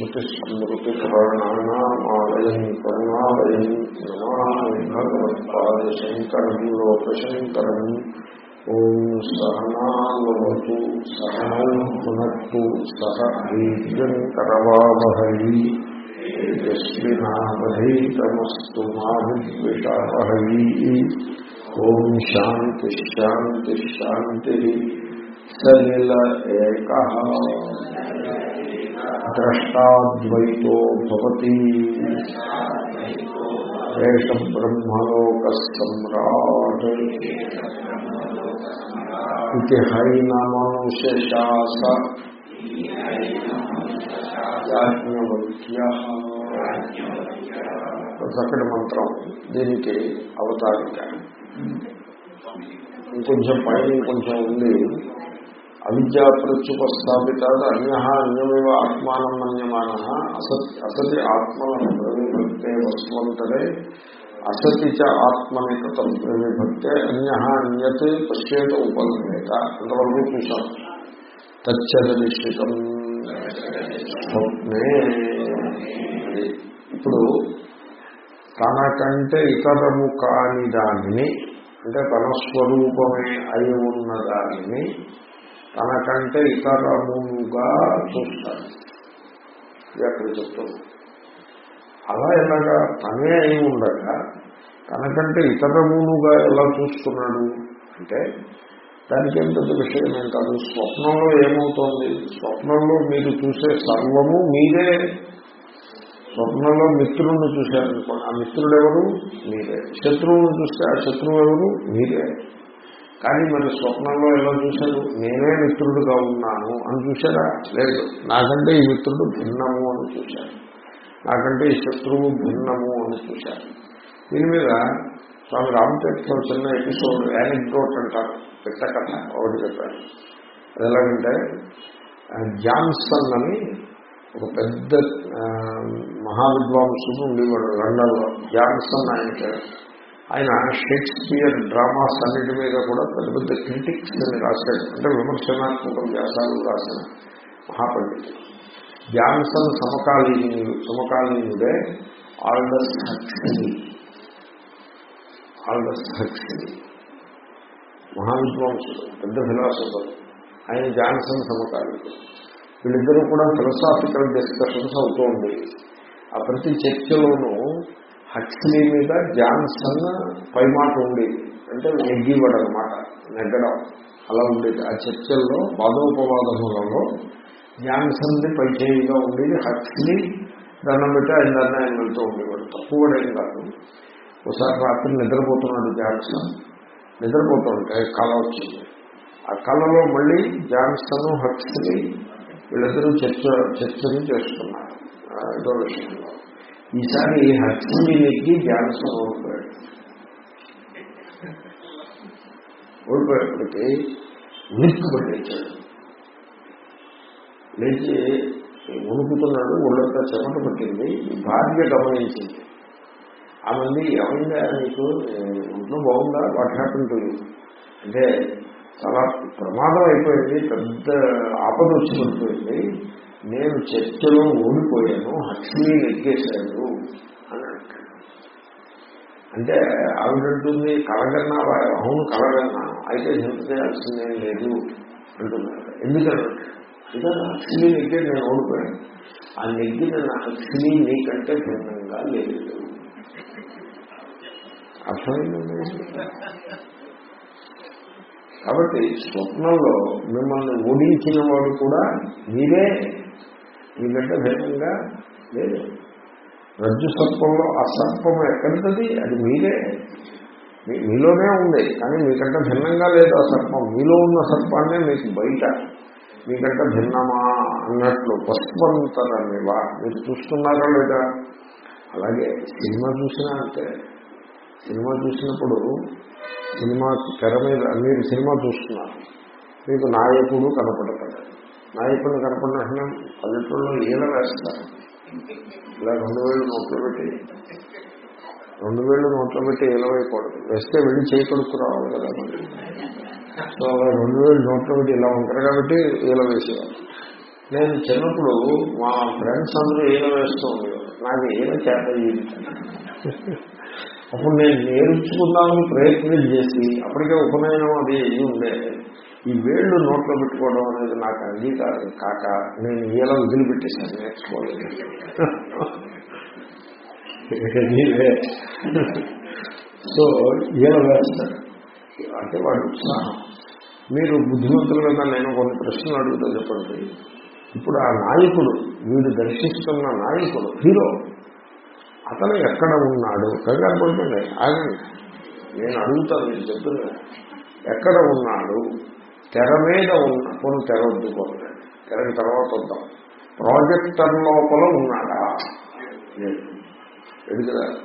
श्रुतिस्मृतिपुराणानामालयम् करुणालयम् नमामि भगवत्पादशङ्करम् लोकशङ्करम् ॐ सहनावतु सहनौ पुनक्तु सह वीर्यङ्करवावहै यस्मिनावधैतमस्तु मा विद्विषावहै ॐ शान्तिश्शान्तिश्शान्तिः सलिल ద్రష్టాద్వైతో భవతి ఏష బ్రహ్మలోక సమ్రాట్ ఇది హైనమనుశాస యాజ్ఞవల్క్య చక్కటి మంత్రం దీనికి అవతారిక ఇంకొంచెం పైన ఇంకొంచెం ఉంది అవిద్యా ప్రత్యుపస్థాపితాది అన్య అన్యమేవ ఆత్మానం మన్యమాన అసత్ అసతి ఆత్మలను ప్రవిభక్తే వస్వంతరే అసతి చ ఆత్మని కృతం ప్రవిభక్తే అన్య అన్యత్ పశ్చేత ఉపలభేత అంతవరకు చూసాం తచ్చదనిశ్చితం. స్వప్నే. ఇప్పుడు తనకంటే ఇతరము కాని దానిని అంటే తన స్వరూపమే అయి ఉన్న దానిని తనకంటే ఇతరముగా చూస్తాడు ఇది అక్కడ చెప్తుంది. అలా ఎలాగా తనే అయి ఉండగా తనకంటే ఇతరమునుగా ఎలా చూస్తున్నాడు అంటే దానికి ఏం పెద్ద విషయం ఏం కాదు స్వప్నంలో ఏమవుతోంది? స్వప్నంలో మీరు చూసే సర్వము మీరే. స్వప్నంలో మిత్రుడిని చూశారనుకోండి. ఆ మిత్రుడు ఎవరు మీరే. శత్రువును చూస్తే ఆ శత్రువు ఎవరు? మీరే. కానీ మరి స్వప్నంలో ఎలా చూశారు? నేనే మిత్రుడుగా ఉన్నాను అని చూశారా? లేదు. నాకంటే ఈ మిత్రుడు భిన్నము అని చూశారు. నాకంటే ఈ శత్రువు భిన్నము అని చూశారు. దీని మీద స్వామి రామతీర్థం చిన్న ఎపిసోడ్ యానిక్డోట్ అంటారు. పెద్ద కథ ఒకటి చెప్పారు. అది ఎలాగంటే జాన్సన్ అని ఒక పెద్ద మహావిద్వాంసుడు ఉండేవాడు లండన్లో జాన్సన్ ఆయన ఆయన షేక్స్పియర్ డ్రామాస్ అన్నిటి మీద కూడా పెద్ద పెద్ద క్రిటిక్స్ అని రాశాడు. అంటే విమర్శనాత్మక వ్యాసాలు రాసిన మహాపండితుడు. జాన్సన్ సమకాలీనుడు సమకాలీనుడే ఆల్డస్ హక్సలీ ఆల్డస్ హక్సలీ మహావిద్వాంసుడు పెద్ద ఫిలాసఫర్. ఆయన జాన్సన్ సమకాలీనుడు. వీళ్ళిద్దరూ కూడా ఫిలసాఫికల్ డిస్కషన్స్ అవుతూ ఉండేవి. ఆ ప్రతి చర్చలోనూ హక్స్లీ మీద జాన్సన్ పై మాట ఉండేది అంటే నెగ్గివాడు అనమాట నెగ్గడం. అలా ఉండేది. ఆ చర్చల్లో వాదోపవాదములలో జాన్సన్ది పై చేయిగా ఉండేది హక్స్లీ దండం పెట్టి ఆయన దాన్ని ఆయన వెళ్తూ ఉండేవాడు. తక్కువ కాదు. ఒకసారి రాత్రి నిద్రపోతున్నాడు జాన్సన్. నిద్రపోతుంటే కళ వచ్చింది. ఆ కళలో మళ్ళీ జాన్సన్ హక్స్లీ వీళ్ళిద్దరూ చర్చ చర్చని చేస్తున్నారు. ఏదో విషయంలో. ఈసారి హక్స్లీ నెగ్గి ఓడిపోయాడు ఓడిపోయేప్పటికీ ఉనికి పట్టేశాడు లేచి ఉనుకుతున్నాడు ఒళ్ళంతా చెమట పట్టింది భార్య గమనించింది. ఆ మంది ఏమైందా నీకు? ఒంట్లో బాగుందా? వాట్ హ్యాపన్ టు అంటే చాలా ప్రమాదం అయిపోయింది పెద్ద ఆపద వచ్చి పడిపోయింది నేను చర్చలో ఓడిపోయాను హక్స్లీ నెగ్గేశాడు అని అంటాడు. అంటే ఆవిడంటుంది కలగన్నా అవును కలగన్నాను అయితే హింస చేయాల్సిందేం లేదు అంటున్నాడు. ఎందుకంటే అంటే హక్స్లీ నెగ్గే నేను ఓడిపోయాను ఆ నెగ్గిన నా హక్స్లీ నీకంటే భిన్నంగా లేదు. అర్థమైందండి? కాబట్టి స్వప్నంలో మిమ్మల్ని ఓడించిన వాడు కూడా మీరే మీకంటే భిన్నంగా లేదు. రజ్జు సర్పంలో ఆ సర్పం ఎక్కడిది? అది మీరే. మీలోనే ఉంది. కానీ మీకంటే భిన్నంగా లేదు ఆ సర్పం. మీలో ఉన్న సర్పాన్నే మీకు బయట మీకంటే భిన్నమా అన్నట్లు పస్వంతరనివా మీరు చూస్తున్నారా లేదా? అలాగే సినిమా చూసినా అంటే సినిమా చూసినప్పుడు సినిమా తెర మీద మీరు సినిమా చూస్తున్నారు. మీకు నాయకుడు కనపడతాడు. నాయకులు కనపడిన వెంటనే పల్లెటూరులో ఈల వేస్తారు. ఇలా రెండు వేలు నోట్లో పెట్టి రెండు వేలు నోట్లో పెట్టి ఈల వేస్తే వెళ్ళి చేయకూడదు రావాలి కదా మరి. సో అలా రెండు వేలు నోట్లో పెట్టి ఇలా ఉంటారు కాబట్టి ఈల వేసేవారు నేను చిన్నప్పుడు మా ఫ్రెండ్స్ అందరూ ఈల వేస్తూ ఉండేవారు. నాకు ఈల చేత అప్పుడు నేను నేర్చుకుందామని ప్రయత్నం చేసి అప్పటికే ఉపనయనం అది ఉండే. ఈ వేళ్ళు నోట్లో పెట్టుకోవడం అనేది నాకు అంగీకారం కాక నేను ఈల వదిలిపెట్టేశాను నేర్చుకోలేదు. సో ఈల వేస్తాడు అంటే వాడు ఉత్సాహం. మీరు బుద్ధిమంతులు కదా నేను కొన్ని ప్రశ్నలు అడుగుతా చెప్పండి. ఇప్పుడు ఆ నాయకుడు వీడు దర్శిస్తున్న నాయకుడు హీరో అతను ఎక్కడ ఉన్నాడు? కంగారు పడుతుంది ఆగండి. నేను అడుగుతాను మీరు చెప్తున్నా ఎక్కడ ఉన్నాడు? తెర మీద కొన్ని తెర వద్దుకోండి. తెరని తర్వాత వద్దాం. ప్రాజెక్టర్ లోపల ఉన్నాడా? లేదు. లేదు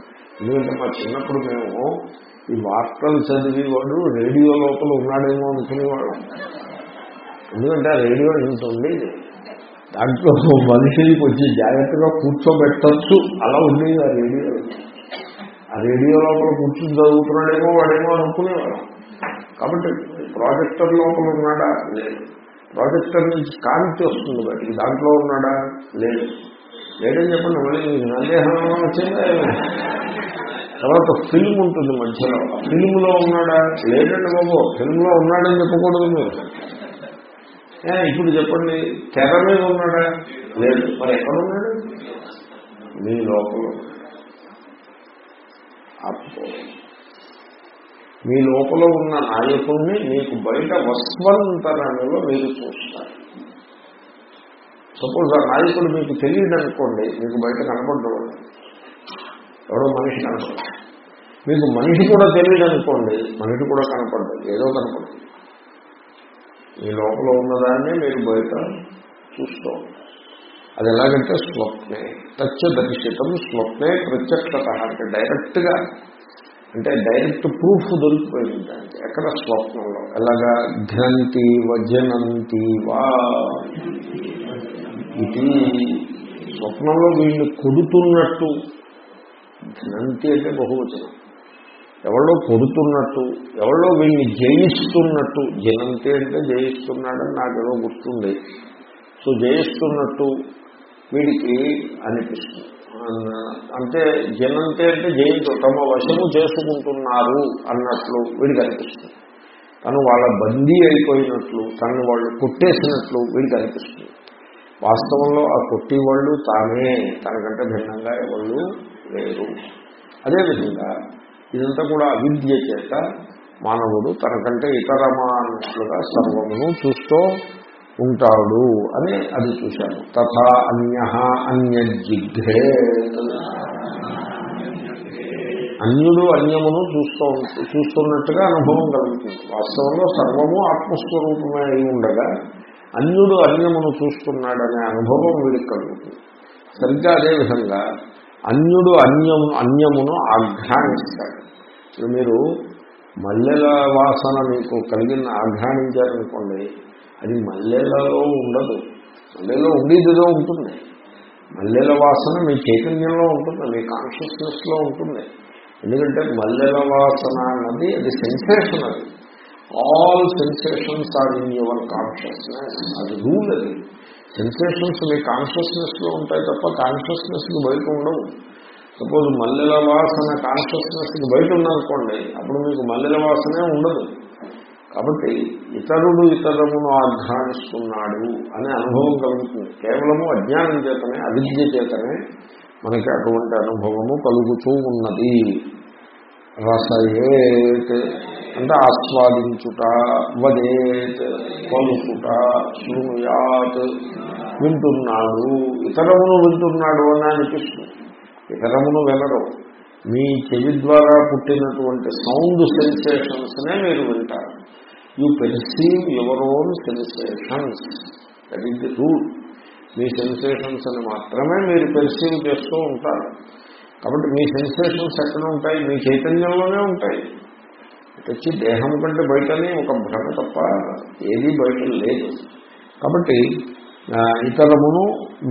ఎందుకంటే మా చిన్నప్పుడు మేము ఈ వార్తలు చదివేవాడు రేడియో లోపల ఉన్నాడేమో అనుకునేవాడు ఎందుకంటే ఆ రేడియో ఇంత ఉండేది. దాంట్లో మనిషిని కొంచెం జాగ్రత్తగా కూర్చోబెట్టచ్చు. అలా ఉండేది ఆ రేడియో. ఆ రేడియో లోపల కూర్చుని చదువుతున్నాడేమో వాడేమో అనుకునేవాడు కాబట్టి ప్రాజెక్టర్ లోపల ఉన్నాడా? లేదు. ప్రాజెక్టర్ నుంచి కాంతి వస్తుంది బయటికి దాంట్లో ఉన్నాడా? లేదు. లేదని చెప్పండి? మళ్ళీ మీకు సందేహం వచ్చిందా? తర్వాత ఫిల్మ్ ఉంటుంది మధ్యలో. ఫిల్మ్లో ఉన్నాడా? లేదండి బాబు. ఫిల్మ్లో ఉన్నాడని చెప్పకూడదు మీరు. ఇప్పుడు చెప్పండి. తెర మీద ఉన్నాడా? లేదు. మరి ఎక్కడ ఉన్నాడు? మీ లోపల. మీ లోపల ఉన్న నాయకుడిని మీకు బయట వస్వంతరంలో మీరు చూస్తారు. సపోజ్ ఆ నాయకుడు మీకు తెలియదు అనుకోండి మీకు బయట కనపడ్డవాడు ఎవడో మనిషి కనపడదు మీకు మనిషి కూడా తెలియదు అనుకోండి మనిషి కూడా కనపడదు ఏదో కనపడదు మీ లోపల ఉన్నదాన్ని మీరు బయట చూస్తూ ఉంటారు. అది ఎలాగంటే స్వప్నే తచ్చ దర్శితం స్వప్నే ప్రత్యక్షత అంటే డైరెక్ట్గా అంటే డైరెక్ట్ ప్రూఫ్ దొరికిపోయింది దానికి. ఎక్కడ స్వప్నంలో? ఎలాగా? ఘ్రంతి వజనంతి వా. ఇది స్వప్నంలో వీళ్ళు కొడుతున్నట్టు. ఘ్నంతి అంటే బహువచనం. ఎవరో కొడుతున్నట్టు ఎవరో వీళ్ళని జయిస్తున్నట్టు. జనంతి అంటే జయిస్తున్నాడని నాకేదో గుర్తుంది. సో జయిస్తున్నట్టు వీడికి అనిపిస్తుంది. అంటే జనంతే అంటే జయించు తమ వశము చేసుకుంటున్నారు అన్నట్లు వీడికి అనిపిస్తుంది. తను వాళ్ళ బందీ అయిపోయినట్లు తను వాళ్ళు కొట్టేసినట్లు వీడికి అనిపిస్తుంది. వాస్తవంలో ఆ కొట్టేవాళ్ళు తానే తనకంటే భిన్నంగా ఎవళ్ళు లేరు. అదేవిధంగా ఇదంతా కూడా అవిద్య చేత మానవుడు తనకంటే ఇతర మానవులుగా సర్వమును చూస్తూ ఉంటాడు అని అది చూశాను తథా అన్య అన్యజిఘ్రే అన్యుడు అన్యమును చూస్తూ చూస్తున్నట్టుగా అనుభవం కలుగుతుంది. వాస్తవంలో సర్వము ఆత్మస్వరూపమే అయి ఉండగా అన్యుడు అన్యమును చూస్తున్నాడనే అనుభవం వీడికి కలుగుతుంది. సరిగ్గా అదేవిధంగా అన్యుడు అన్యము అన్యమును ఆఘ్రాణిస్తాడు. మీరు మల్లెల వాసన మీకు కలిగిన ఆఘ్రాణించారనుకోండి అది మల్లెలలో ఉండదు. మల్లెలో ఉండేదిలో ఉంటుంది. మల్లెల వాసన మీ చైతన్యంలో ఉంటుంది మీ కాన్షియస్నెస్లో ఉంటుంది. ఎందుకంటే మల్లెల వాసన అన్నది అది సెన్సేషన్ అది. All sensations are in your consciousness అది రూల్ అది. సెన్సేషన్స్ మీ కాన్షియస్నెస్లో ఉంటాయి తప్ప కాన్షియస్నెస్కి బయట ఉండవు. సపోజ్ మల్లెల వాసన కాన్షియస్నెస్కి బయట ఉందనుకోండి అప్పుడు మీకు మల్లెల వాసనే ఉండదు. కాబట్టి ఇతరుడు ఇతరమును ఆఘ్రానిస్తున్నాడు అనే అనుభవం కలుగుతుంది. కేవలము అజ్ఞానం చేతనే అవిద్య చేతనే మనకి అటువంటి అనుభవము కలుగుతూ ఉన్నది. రసయేత్ అంటే ఆస్వాదించుట వదేత్ పలుకుట శృణుయాత్ వింటున్నాడు. ఇతరమును వింటున్నాడు అని అనిపిస్తుంది. ఇతరమును వినరు. మీ చెవి ద్వారా పుట్టినటువంటి సౌండ్ సెన్సేషన్స్నే మీరు వింటారు. You perceive your own sensations that is the rule me sensations అని మాత్రమే మీరు పెర్సీవ్ చేస్తూ ఉంటారు. కాబట్టి మీ సెన్సేషన్స్ ఎక్కడ ఉంటాయి? మీ చైతన్యంలోనే ఉంటాయి. వచ్చి దేహం కంటే బయటనే ఒక భ్రమ తప్ప ఏదీ బయట లేదు. కాబట్టి ఇతరమును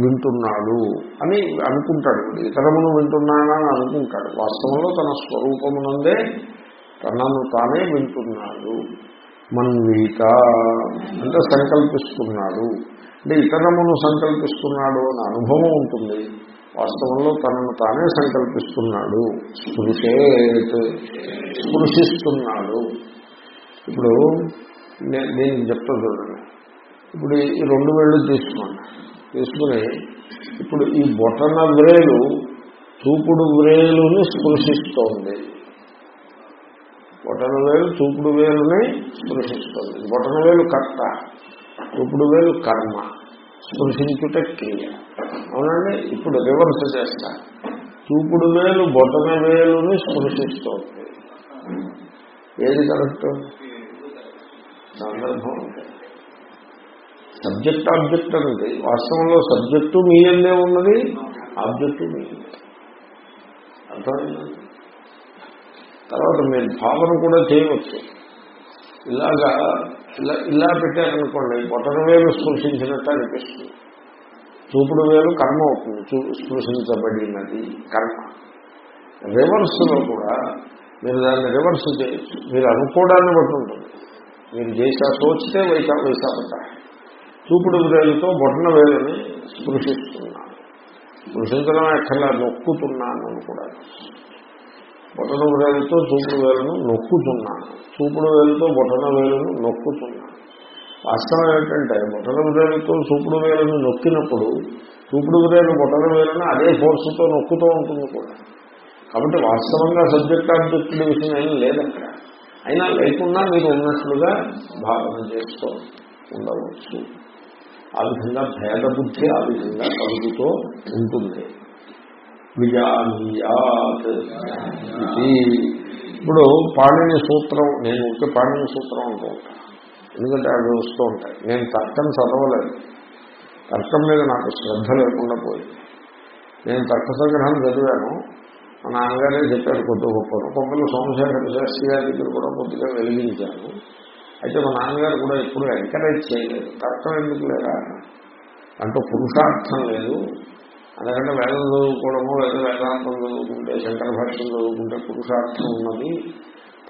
వింటున్నాడు అని అనుకుంటాడు. ఇతరమును వింటున్నాడని అనుకుంటాడు. వాస్తవంలో తన స్వరూపమునందే తనను తానే వింటున్నాడు. మన్వీత అంటే సంకల్పిస్తున్నాడు. అంటే ఇతరమును సంకల్పిస్తున్నాడు అనే అనుభవం ఉంటుంది. వాస్తవంలో తనను తానే సంకల్పిస్తున్నాడు. స్పృశేత్ స్పృశిస్తున్నాడు. ఇప్పుడు నేను చెప్తా చూడండి. ఇప్పుడు ఈ రెండు వేళ్ళు తీసుకోండి. తీసుకుని ఇప్పుడు ఈ బొటన వ్రేలు చూపుడు వ్రేలుని స్పృశిస్తోంది. బొటన వేలు చూపుడు వేలుని స్పృశిస్తుంది. బొటన వేలు కర్త చూపుడు వేలు కర్మ స్పృశించుట క్రియ. అవునండి? ఇప్పుడు రివర్స్ చేస్తా. చూపుడు వేలు బొటన వేలుని స్పృశిస్తోంది. ఏది కరెక్ట్? సందర్భం సబ్జెక్ట్ ఆబ్జెక్ట్ అనేది వాస్తవంలో సబ్జెక్టు మీ అందే ఉన్నది? ఆబ్జెక్టు మీ అర్థమైందండి తర్వాత మీరు భావన కూడా చేయవచ్చు. ఇలాగా ఇలా ఇలా పెట్టారనుకోండి బొటన వేలు స్పృశించినట్టు అనిపిస్తుంది. చూపుడు వేలు కర్మ అవుతుంది చూ- స్పృశించబడినది కర్మ. రివర్స్లో కూడా మీరు దాన్ని రివర్స్ చేయొచ్చు మీరు అనుకోవడాన్ని బట్టి ఉంటుంది. మీరు చేసా సోచితే వైసా వైసాపట చూపుడు వేలుతో బొటన వేలుని స్పృశిస్తున్నాను. స్పృశించడం ఎక్కడ నొక్కుతున్నాను అని కూడా బొటన వేలుతో చూపుడు వేలును నొక్కుతున్నాను. చూపుడు వేలుతో బొటన వేలును నొక్కుతున్నాను. వాస్తవం ఏంటంటే బొటన వేలుతో చూపుడు వేలును నొక్కినప్పుడు చూపుడు వేలు బొటన వేలును అదే ఫోర్స్తో నొక్కుతూ ఉంటుంది కూడా. కాబట్టి వాస్తవంగా సబ్జెక్ట్ ఆబ్జెక్ట్ విషయం ఏం లేదక్కడ. అయినా లేకుండా మీరు ఉన్నట్లుగా భావన చేస్తూ ఉండవచ్చు. ఆ విధంగా భేద బుద్ధి ఆ విధంగా కలుగుతూ ఉంటుంది. విజానీయాత్ ఇది ఇప్పుడు పాణిని సూత్రం నేను ఉంటే పాణిని సూత్రం అంటూ ఉంటాను ఎందుకంటే అవి వస్తూ ఉంటాయి. నేను తర్కం చదవలేదు. తర్కం మీద నాకు శ్రద్ధ లేకుండా పోయింది. నేను తర్క సంగ్రహం చదివాను. మా నాన్నగారే చెప్పారు కొద్ది గొప్పలు గొప్పలు సోమశేఖర శాస్త్రి గారి దగ్గర కూడా కొద్దిగా వెలిగించాను. అయితే మా నాన్నగారు కూడా ఎప్పుడు ఎంకరేజ్ చేయలేదు. తర్కం ఎందుకు లేదా అంటూ పురుషార్థం లేదు. అందుకంటే వేదం చదువుకోవడము లేదా వేదాంతం చదువుకుంటే శంకర భాష్యం చదువుకుంటే పురుషార్థం ఉన్నది.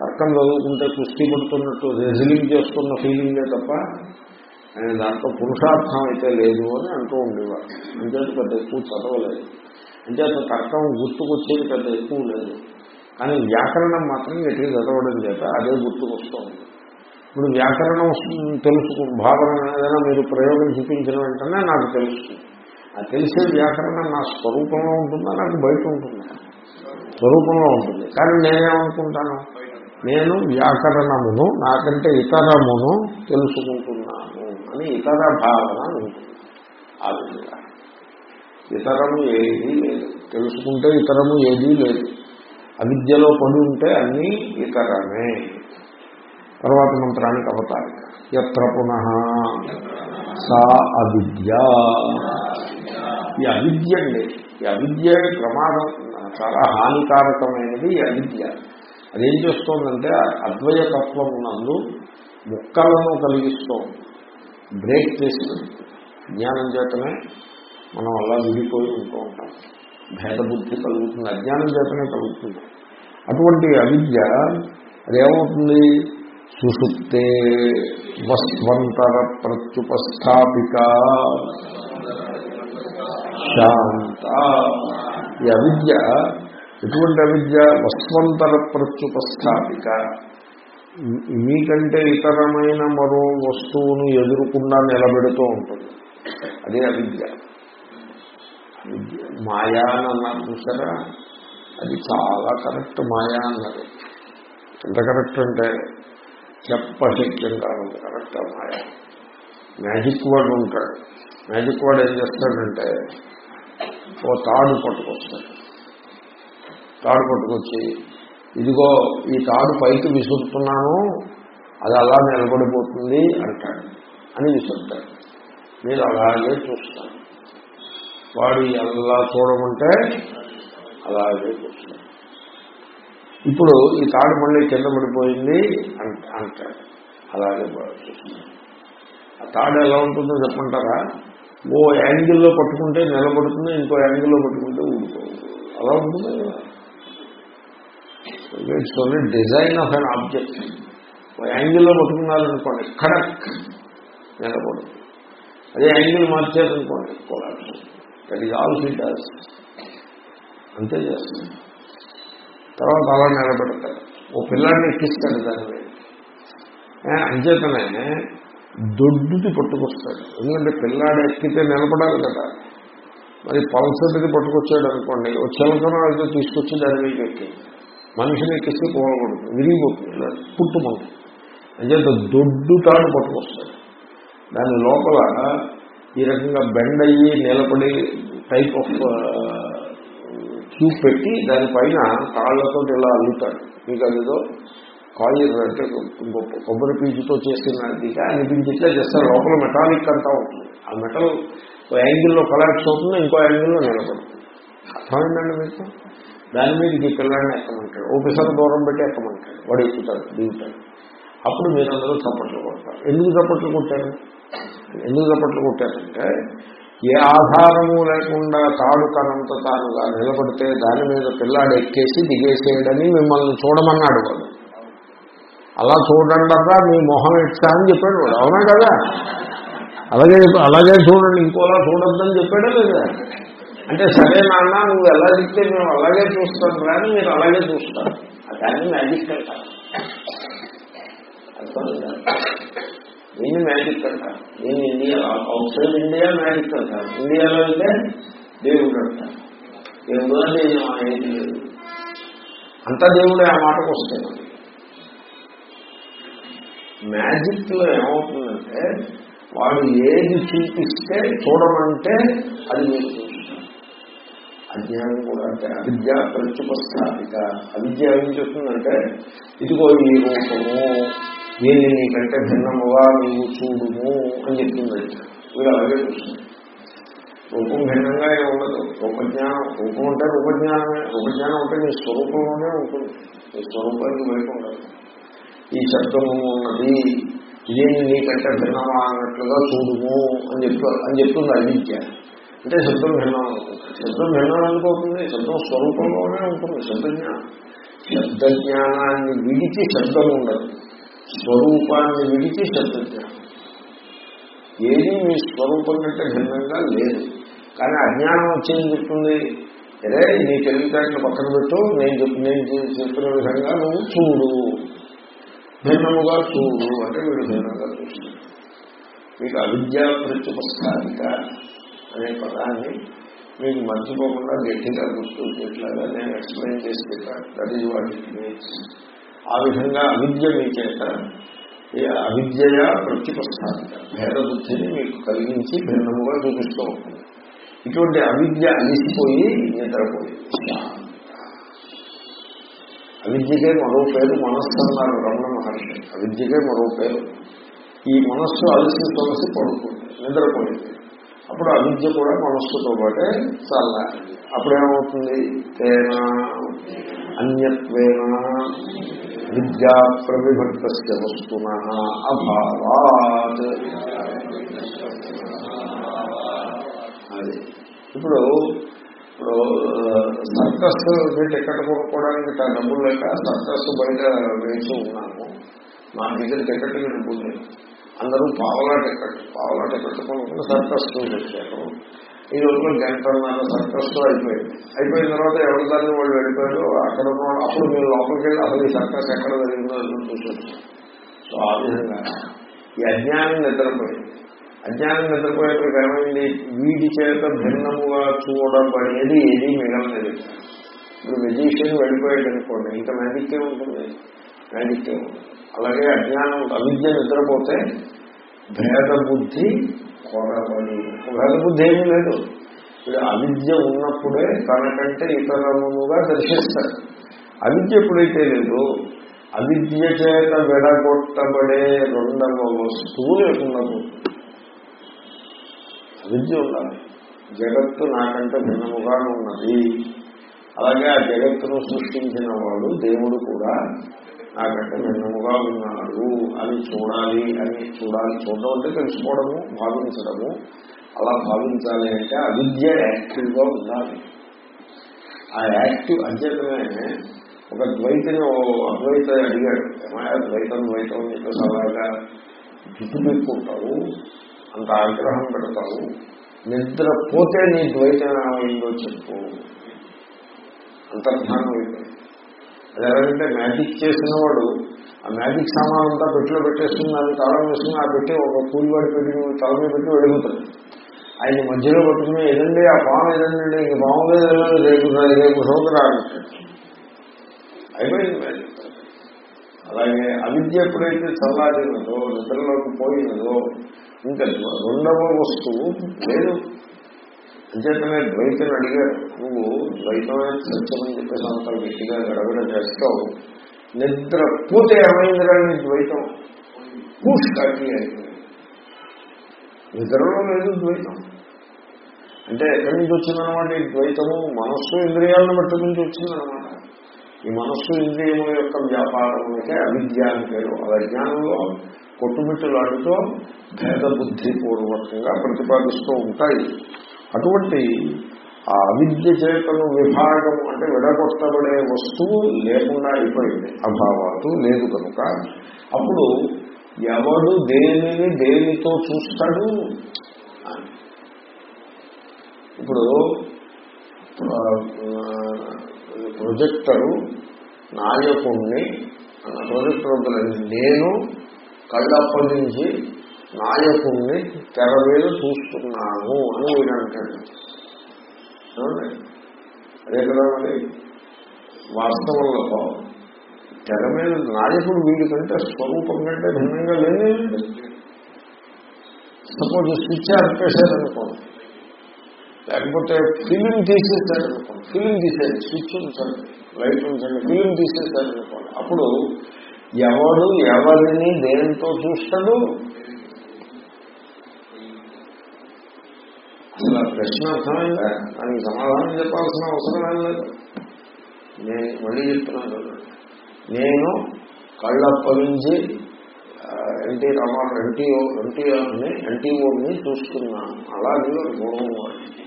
తర్కం చదువుకుంటే కుస్తీ పడుతున్నట్టు రెజిలింగ్ చేస్తున్న ఫీలింగే తప్ప ఆయన దాంట్లో పురుషార్థం అయితే లేదు అని అంటూ ఉండేవారు. అంచేత పెద్ద ఎక్కువ చదవలేదు. అంచేత తర్కం గుర్తుకొచ్చేది పెద్ద ఎక్కువ లేదు. కానీ వ్యాకరణం మాత్రం గట్టిగా చదవడం చేత అదే గుర్తుకొస్తుంది. ఇప్పుడు వ్యాకరణం తెలుసుకు భావన ఏదైనా మీరు ప్రయోగం చూపించిన వెంటనే నాకు తెలుస్తుంది ఆ తెలిసే వ్యాకరణం నా స్వరూపంలో ఉంటుందా? నాకు బయట ఉంటుందా? స్వరూపంలో ఉంటుంది. కానీ నేనేమనుకుంటాను? నేను వ్యాకరణమును నాకంటే ఇతరమును తెలుసుకుంటున్నాను అని ఇతర భావన ఉంటుంది. ఆ విధంగా. ఇతరము ఏదీ లేదు. తెలుసుకుంటే ఇతరము ఏదీ లేదు. అవిద్యలో పడి ఉంటే అన్నీ ఇతరమే. తర్వాత మంత్రానికి అవతారిక. ఎత్ర పునః సా అవిద్య. ఈ అవిద్య అండి. ఈ అవిద్య ప్రమాదం చాలా హానికారకమైనది ఈ అవిద్య. అదేం చేస్తోందంటే అద్వయతత్వం నందు ముక్కలను కలిగిస్తూ బ్రేక్ చేసి జ్ఞానం చేతనే మనం అలా విడిపోయి ఉంటూ ఉంటాం. భేదబుద్ధి కలుగుతుంది అజ్ఞానం చేతనే కలుగుతుంది. అటువంటి అవిద్య అదేమవుతుంది? సుషుప్తే వస్వంతర ప్రత్యుపస్థాపిక. శాంత ఈ అవిద్య ఎటువంటి అవిద్య? వస్వంతర ప్రత్యుపస్థాపిక మీకంటే ఇతరమైన మరో వస్తువును ఎదురుకుండా నిలబెడుతూ ఉంటుంది. అదే అవిద్య. అవిద్య. మాయా అన్నారు చూసారా? అది చాలా కరెక్ట్ మాయా అన్నారు ఎంత కరెక్ట్ అంటే చెప్పశక్యం కాదు. కరెక్ట్ మాయా. మ్యాజిక్ వర్డ్ ఉంటాడు. మ్యాజిక్ వాడు ఏం చేస్తాడంటే ఓ తాడు పట్టుకొస్తాడు. తాడు పట్టుకొచ్చి ఇదిగో ఈ తాడు పైకి విసురుతున్నాను అది అలా నిలబడిపోతుంది అంటాడు అని విసురుతాడు. మీరు అలాగే చూస్తాను వాడు ఎలా చూడమంటే అలాగే చూస్తాడు. ఇప్పుడు ఈ తాడు మళ్ళీ కింద పడిపోయింది అంటాడు. అలాగే చూస్తున్నాడు. ఆ తాడు ఎలా ఉంటుందో చెప్పంటారా ఓ యాంగిల్లో పట్టుకుంటే నిలబడుతుంది ఇంకో యాంగిల్లో పట్టుకుంటే ఊడిపోతుంది. అలా ఉంటుంది కదా it's only design of an object ఓ యాంగిల్లో పట్టుకున్నారనుకోండి కడక్ నిలబడుతుంది. అదే angle మార్చేదనుకోండి collapse that is all he అంతే చేస్తుంది. తర్వాత అలా నిలబెడతారు. ఓ పిల్లాడిని ఎక్కిస్తాడు దాని మీద. అంచేతనే దొడ్డుది పట్టుకొస్తాడు. ఎందుకంటే పిల్లాడు ఎక్కితే నిలబడాలి కదా. మరి పల్సటిది పట్టుకొచ్చాడు అనుకోండి ఒక చిలకన అయితే తీసుకొచ్చి దాని మీద ఎక్కి మనిషిని ఎక్కిస్తే పోకూడదు విరిగిపోతుంది పుట్టుమంది అంచేత దొడ్డు తాడు పట్టుకొస్తాడు. దాని లోపల ఈ రకంగా బెండ్ అయ్యి నిలబడి టైప్ ఆఫ్ ట్యూబ్ పెట్టి దానిపైన తాళ్ళతో ఇలా అల్లుతాడు. మీకు అదేదో కాయిర్ అంటే కొబ్బరి పీచుతో చేసినదిగా అనిపించి చేస్తారు. లోపల మెటాలిక్ అంతా ఉంటుంది ఆ మెటల్ ఓ యాంగిల్లో కొలాప్స్ అవుతుంది ఇంకో యాంగిల్లో నిలబడుతుంది. అర్థమైందండి మీకు? దాని మీద ఈ పిల్లాడిని ఎక్కమంటాడు. ఓ దూరం పెట్టి ఎక్కమంటాడు. వాడు ఎక్కుతాడు దిగుతాడు. అప్పుడు మీరందరూ చప్పట్లు కొడతారు. ఎందుకు చప్పట్లు కొట్టారు? ఎందుకు చప్పట్లు కొట్టారంటే ఏ ఆధారము లేకుండా తాడు తనంత తానుగా నిలబడితే దాని మీద పిల్లాడు ఎక్కేసి దిగేసేయడని మిమ్మల్ని చూడమన్నాడు వాడు. అలా చూడండి చూడండరా మీ మొహం ఎట్లా అని చెప్పాడు వాడు. అవునా కదా? అలాగే అలాగే చూడండి ఇంకోలా చూడొద్దని చెప్పాడా లేదా? అంటే సరే నాన్న నువ్వు ఎలా చెప్తే మేము అలాగే చూస్తాం కానీ మీరు అలాగే చూస్తారు. దాన్ని మ్యాజిక్ అంటారు. దీన్ని మ్యాజిక్ అంటారు. దీన్ని India outside India magic అంటారు. ఇండియాలో అంటే దేవుడు అంటారు. దేవుడు అంటే ఇది. లేదు అంతా దేవుడే ఆ మాటకు వస్తాయి మ్యాజిక్లో ఏమవుతుందంటే వాడు ఏది చూపిస్తే చూడమంటే అది మీరు చూపిస్తారు అజ్ఞానం కూడా అంటే అవిద్య ప్రత్యుపస్థాపిక అవిద్య ఏం చెప్తుందంటే ఇదిగో ఈ రూపము దీన్ని నీకంటే భిన్నముగా నువ్వు చూడుము అని చెప్తుంది వీడు అలాగే చూస్తుంది రూపం భిన్నంగా ఏమి ఉండదు. రూపజ్ఞానం రూపం అంటే రూపజ్ఞానమే. రూపజ్ఞానం అంటే నీ స్వరూపంలోనే ఉంటుంది. నీ స్వరూపానికి బయట ఉండదు. ఈ శబ్దము ఉన్నది. ఇదేమి నీకంటే భిన్నమా అన్నట్లుగా చూడుము అని చెప్పు అని చెప్తుంది అవిద్య అంటే శబ్దం భిన్నం. అనుకుంటుంది శబ్దం భిన్నం అనుకోతుంది శబ్దం స్వరూపంలోనే ఉంటుంది. శబ్దజ్ఞానం. శబ్దజ్ఞానాన్ని విడిచి శబ్దం ఉండదు. స్వరూపాన్ని విడిచి శబ్దజ్ఞానం. ఏది మీ స్వరూపం కంటే భిన్నంగా లేదు. కానీ అజ్ఞానం వచ్చేది చెప్తుంది. అరే నీ తెలివితేటలు పక్కన పెట్టు. నేను చెప్పి నేను చెప్పిన విధంగా నువ్వు చూడు. భిన్నముగా చూడు అంటే వీడు భిన్నంగా చూస్తాడు మీకు అవిద్యా ప్రత్యుపస్థానిక అనే పదాన్ని మీకు మర్చిపోకుండా గట్టిగా గుర్తుంచేట్లాగా నేను ఎక్స్ప్లెయిన్ చేసి పెట్టాను. దట్ ఈజ్ వాట్ ఇట్ ఆ విధంగా అవిద్య మీ చేత అవిద్యయ ప్రత్యుపస్థానిక భేద బుద్ధిని మీకు కలిగించి భిన్నముగా చూపిస్తూ ఉంటుంది. ఇటువంటి అవిద్య అలిసిపోయి నిద్రపోయింది అవిద్యకే మరో పేరు మనస్సు అన్నారు రమణ మహర్షి. అవిద్యకే మరో పేరు. ఈ మనస్సు అలసి తొలసి పడుతుంది నిద్రపోయింది. అప్పుడు అవిద్య కూడా మనస్సుతో పాటే చాలా అప్పుడేమవుతుంది? తేనా అన్యత్వేన విద్యా ప్రవిభక్త వస్తున అభావాత్. అది. ఇప్పుడు ఇప్పుడు సర్కస్ టికెట్ కొనుక్కోవడానికి తా డబ్బులు లేక సర్కస్ బయట వేసి ఉన్నాము. నా దగ్గర టికెట్ డబ్బులు అందరూ పావలా టికెట్ పావలా టికెట్ కొనుక్కుని సర్కస్ వచ్చారు ఈ రోజులో గంటన్నర సర్కస్లో అయిపోయింది. అయిపోయిన తర్వాత ఎవరి దాన్ని వాళ్ళు వెళ్ళిపోయారు అక్కడ ఉన్న అప్పుడు మీరు లోపలికి వెళ్ళి అసలు ఈ సర్కస్ ఎక్కడ జరిగిందో చూసొచ్చు సో ఆ విధంగా ఈ అజ్ఞానం నిద్రపోయింది. అజ్ఞానం నిద్రపోయేప్పుడు ఏమైంది వీడి చేత భిన్నముగా చూడబడేది ఏది మిగలలేదు. ఇప్పుడు మెజిషియన్ వెళ్ళిపోయాడు అనుకోండి ఇంకా మ్యాజిక్కే ఉంటుంది మ్యాజిక్కే ఉంటుంది. అలాగే అజ్ఞానం అవిద్య నిద్రపోతే భేద బుద్ధి కొరబడి భేద బుద్ధి ఏమీ లేదు. ఇప్పుడు అవిద్య ఉన్నప్పుడే తనకంటే ఇతరముగా దర్శిస్తాడు అవిద్య ఎప్పుడైతే లేదు అవిద్య చేత విడగొట్టబడే రెండవ వస్తువు లేకుండా విద్య ఉండాలి జగత్తు నాకంటే భిన్నముగా ఉన్నది. అలాగే ఆ జగత్తును సృష్టించిన వాడు దేవుడు కూడా నాకంటే భిన్నముగా ఉన్నాడు అని చూడాలి అని చూడాలి. చూడడం అంటే తెలుసుకోవడము భావించడము. అలా భావించాలి అంటే అవిద్య యాక్టివ్గా ఉండాలి. ఆ యాక్టివ్ అంచేతనే ఒక ద్వైతని అద్వైత అడిగాడు. ఏమయ్యా ద్వైతం ద్వైతం అని చెప్పేసి అలాగా జుట్టు పెట్టుకుంటావు అంత ఆగ్రహం పెడతావు. నిద్ర పోతే నీ ద్వైతం ఏమైందో చెప్పు. అంతర్ధానం అయిపోయింది. అది ఎలాగంటే మ్యాజిక్ చేసిన వాడు ఆ మ్యాజిక్ సామాన్ అంతా పెట్టిలో పెట్టేస్తుంది దాన్ని తాళం వేసుకుని ఆ పెట్టి ఒక కూలివాడి పెట్టి తల మీద పెట్టి వెలుగుతుంది ఆయన మధ్యలో పట్టుకుని ఏదండి ఆ పాము? ఏదండి? ఇంక పాము లేదు రేపు రేపు సోదరు అయిపోయింది మ్యాజిక్. అలాగే అవిద్య ఎప్పుడైతే చల్లారినదో నిద్రలోకి పోయినదో ఇంకా రెండవ వస్తువు లేదు. అంచేతనే ద్వైతం అడిగారు నువ్వు ద్వైతమైన సత్యమని చెప్పేసి అంత గట్టిగా గడబడ చేస్తావు. నిద్ర పోతే ఏమైందిరా నీ ద్వైతం? పూష్టాకి అయిపోయింది. నిద్రలో లేదు ద్వైతం. అంటే ఎక్కడి నుంచి వచ్చిందనమాట ఈ ద్వైతము మనస్సు ఇంద్రియాలను బట్టి నుంచి వచ్చిందనమాట ఈ మనస్సు ఇంద్రియముల యొక్క వ్యాపారములకే అవిద్య అని పేరు. ఆ అజ్ఞానంలో కొట్టుమిట్టులాడుతో భేద పూర్వకంగా ప్రతిపాదిస్తూ ఉంటాయి. అటువంటి ఆ అవిద్య చేతను విభాగం అంటే విడగొట్టబడే వస్తువు లేకుండా అయిపోయింది. అభావాలు లేదు కనుక. అప్పుడు ఎవడు దేనిని దేనితో చూస్తాడు? అని. ఇప్పుడు ప్రొజెక్టరు నాయకుణ్ణి ప్రొజెక్టర్ నేను కళ్ళప్పటి నుంచి నాయకుణ్ణి తెర మీద చూస్తున్నాను అని వీడు అంటాడు. అదే కదా మరి వాస్తవంలో తెర మీద నాయకుడు వీడి కంటే స్వరూపం కంటే భిన్నంగా లేదు సపోజ్ స్విచ్ ఆర్పేశారనుకోండి లేకపోతే ఫిలిం తీసేసారనుకోండి ఫిలిం తీసేది స్విచ్ ఉంచండి లైట్ ఉంచండి ఫిలిం తీసేసారనుకోండి అప్పుడు ఎవడు ఎవరిని దేనితో చూస్తాడు? అసలు ఆ ప్రశ్న అర్థమైందా? దానికి సమాధానం చెప్పాల్సిన అవసరం ఏం లేదు. నేను మళ్ళీ చెప్తున్నాను నేను కళ్ళప్పగించి ఎన్టీ రామా ఎన్టీఓ ఎన్టీఆర్ని ఎన్టీఓని చూస్తున్నాను. అలాగే గుణం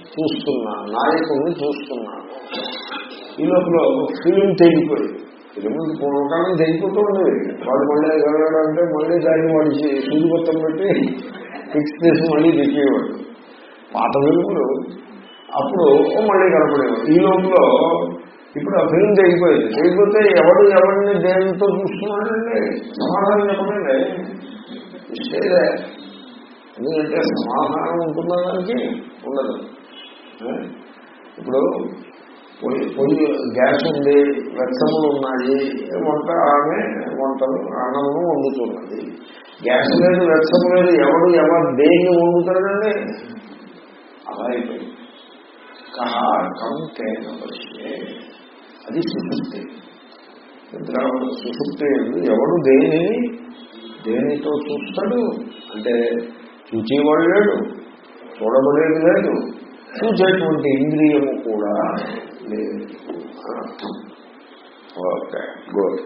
చూస్తున్నాను. నాయకుడిని చూస్తున్నాను. ఈ లోపల ఫిలిం తెగిపోయింది. ఫిలిం పూర్వకాలం తెగిపోతూ ఉండేది వాడు మళ్ళీ ఎగరడంటే మళ్ళీ దాన్ని వాడి సూది మొత్తం పెట్టి ఫిక్స్ చేసి మళ్ళీ తెచ్చేవాడు. పాత వెలుగులు. అప్పుడు మళ్ళీ కనపడేవాడు. ఈ లోపల ఇప్పుడు ఆ ఫిల్మ్ తెగిపోయింది తెగిపోతే ఎవడు ఎవరిని దేనితో చూస్తున్నాడండి సమాధానం చెప్పండి ఇష్టేదే ఎందుకంటే సమాధానం ఉంటుందా దానికి? ఉండదు. ఇప్పుడు పొయ్యి పొయ్యి గ్యాస్ ఉంది వెచ్చములు ఉన్నాయి వంట ఆమె వంటలు అన్నము వండుతున్నది. గ్యాస్ లేదు వెచ్చము లేదు ఎవడు ఎవరు దేన్ని వండుతాడండి అలా అయిపోయింది. కహా తేన అది సుశుక్తి సుశుక్తి ఎవడు దేనిని దేనితో చూస్తాడు? అంటే చూచేవాడు లేడు చూడబడేది లేదు. చూసేటువంటి ఇంద్రియము కూడా లేదు అర్థం. Okay good.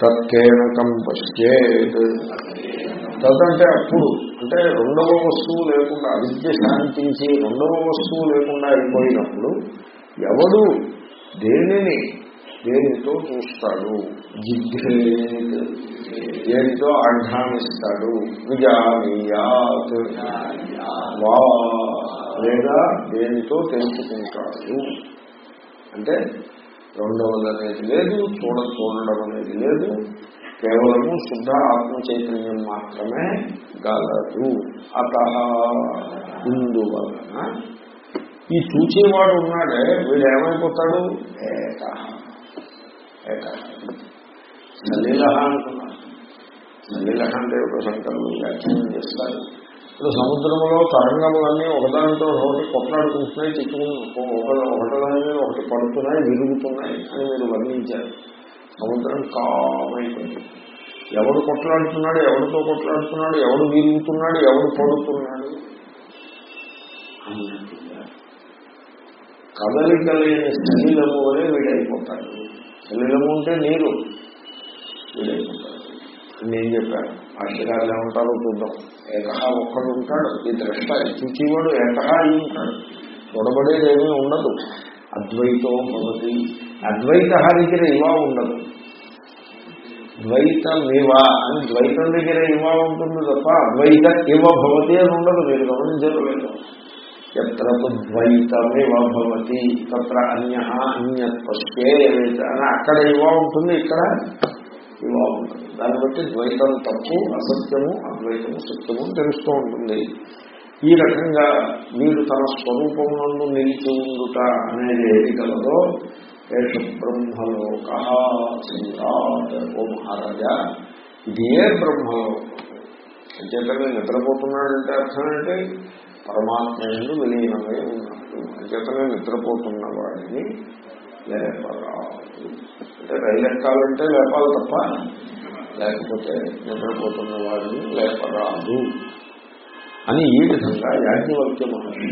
తత్కేనకం పశ్చేత్. తదంటే అప్పుడు అంటే రెండవ వస్తువు లేకుండా అవిద్య శాంతించి రెండవ వస్తువు లేకుండా అయిపోయినప్పుడు ఎవడు దేనిని దేనితో చూస్తాడు? జిగ్రేత్ దేనితో ఆఘ్రానిస్తాడు విజానీయాత్ వా. లేదా దేనితో తెలుసుకుంటాడు. అంటే రెండవది అనేది లేదు చూడ చూడడం అనేది లేదు. కేవలము శుద్ధ ఆత్మ చైతన్యం మాత్రమే గలదు. అత ఇందువలన ఈ చూచేవాడు ఉన్నాడే వీడు ఏమైపోతాడు ఏక. ఏక సలీల సలీల అంటే ఒక సంకల్పం వ్యాఖ్యానం చేస్తారు? ఇప్పుడు సముద్రంలో తరంగములన్నీ ఒకదానితో ఒకటి కొట్లాడుకుంటున్నాయి తిట్టుకుని ఒకటిదాని మీద ఒకటి పడుతున్నాయి విరుగుతున్నాయి అని మీరు వర్ణించారు. సముద్రం కామైపోయింది. ఎవడు కొట్లాడుతున్నాడు ఎవరితో కొట్లాడుతున్నాడు ఎవడు విరుగుతున్నాడు ఎవడు పడుతున్నాడు? కదలికలేని కదలిక లేని శరీరము వలె వీడైపోతాడు. శరీరము అంటే నీరు. నేను చెప్పాను? భాష్యకారులు ఏమంటారో చూద్దాం. ఏకహ ఒక్కడు ఉంటాడు. ఈ ద్రష్ట చూచేవాడు ఏకహ అయి ఉంటాడు. చూడబడేది ఏమీ ఉండదు. అద్వైతో భవతి. అద్వైత దగ్గర ఇవా ఉండదు. ద్వైతమివ అని ద్వైతం దగ్గర ఇవా ఉంటుంది తప్ప అద్వైత ఇవ భవతి అని ఉండదు. మీరు గమనించలేదు ఎత్ర ద్వైతమివ భవతి తత్ర అన్య అన్యత్వే అని అక్కడ ఇవా ఉంటుంది ఇక్కడ ఇవ ఉంటుంది దాన్ని బట్టి ద్వైతం తప్పు అసత్యము అద్వైతము సత్యము తెలుస్తూ ఉంటుంది. ఈ రకంగా మీరు తన స్వరూపమునందు నిలిచి ఉండుట అనేది ఏది కలదో ఏష బ్రహ్మలోక ఓ మహారాజా ఇదే బ్రహ్మలోకం. అంచేతనే నిద్రపోతున్నాడంటే అర్థం ఏంటి? పరమాత్మ ఎందు విలీనమై ఉన్నాడు. అంచేతనే నిద్రపోతున్న వాడిని లేపరాదు అంటే రైలు ఎక్కాలంటే లేపాలి తప్ప లేకపోతే నిద్రపోతున్న వాడిని లేపరాదు అని ఈ విధంగా యాజ్ఞవల్క్య మహర్షి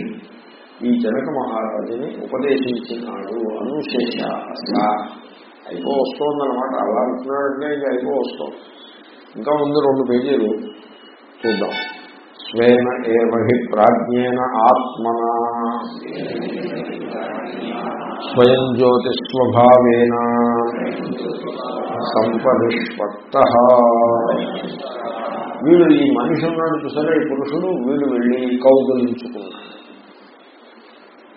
ఈ జనక మహారాజుని ఉపదేశించినాడు అనుశేష అయిపో వస్తోందనమాట అలా అంటున్నాడంటే ఇంకా అయిపో వస్తోంది ఇంకా ముందు రెండు పేజీలు చూద్దాం. స్వేన ఏమహి ప్రాజ్ఞేన ఆత్మనా. స్వయం జ్యోతిస్వభావేన సంపరిష్పత్త వీడు ఈ మనిషి ఉన్నాడు చూసారా ఈ పురుషుడు? వీడు వెళ్ళి కౌగులించుకున్నాడు.